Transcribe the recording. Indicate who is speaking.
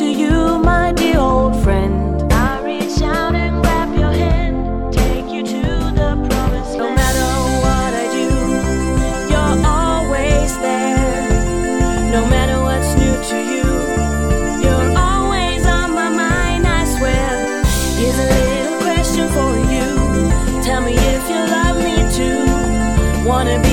Speaker 1: to you, my dear old friend. I reach out and grab your hand, take you to the promised land. No matter what I do, you're always there. No matter what's new to you, you're always on my mind, I swear. Here's a little question for you. Tell me if you love me too. Wanna be